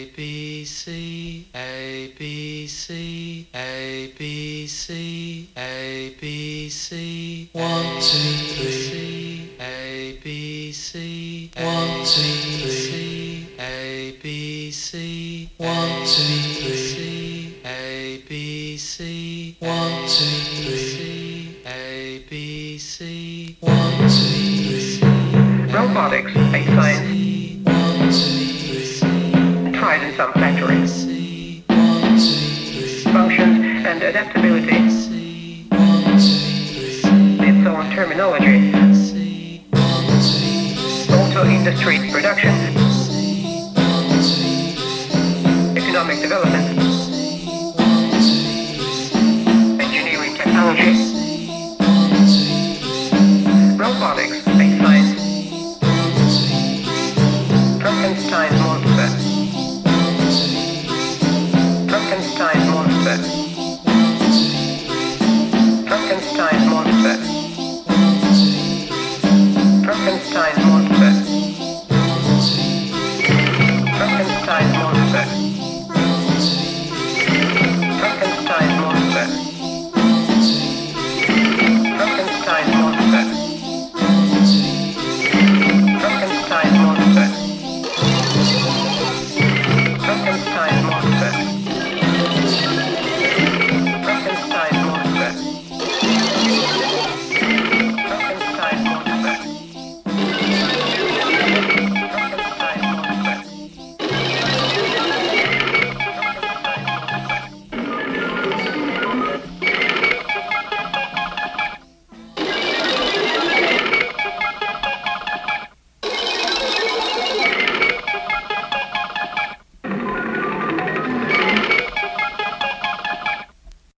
A B C A B C A B C A B C One, two, three. A B C One, two, three A B C One, two, three. A B C One, two, three. A B C One, two, three. Robotics, a science some factories. Functions and adaptability. Its own terminology. Auto industry production. Economic development. Engineering technology. Robotics, space science. Frankenstein. Frankenstein.